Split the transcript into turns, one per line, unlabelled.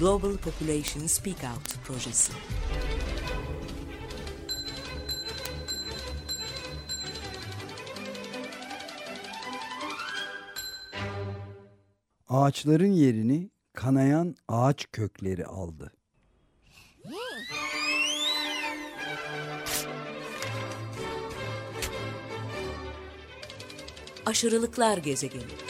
Global Population Speak Out projesi.
Ağaçların yerini kanayan ağaç kökleri aldı.
Aşırılıklar gezegeni.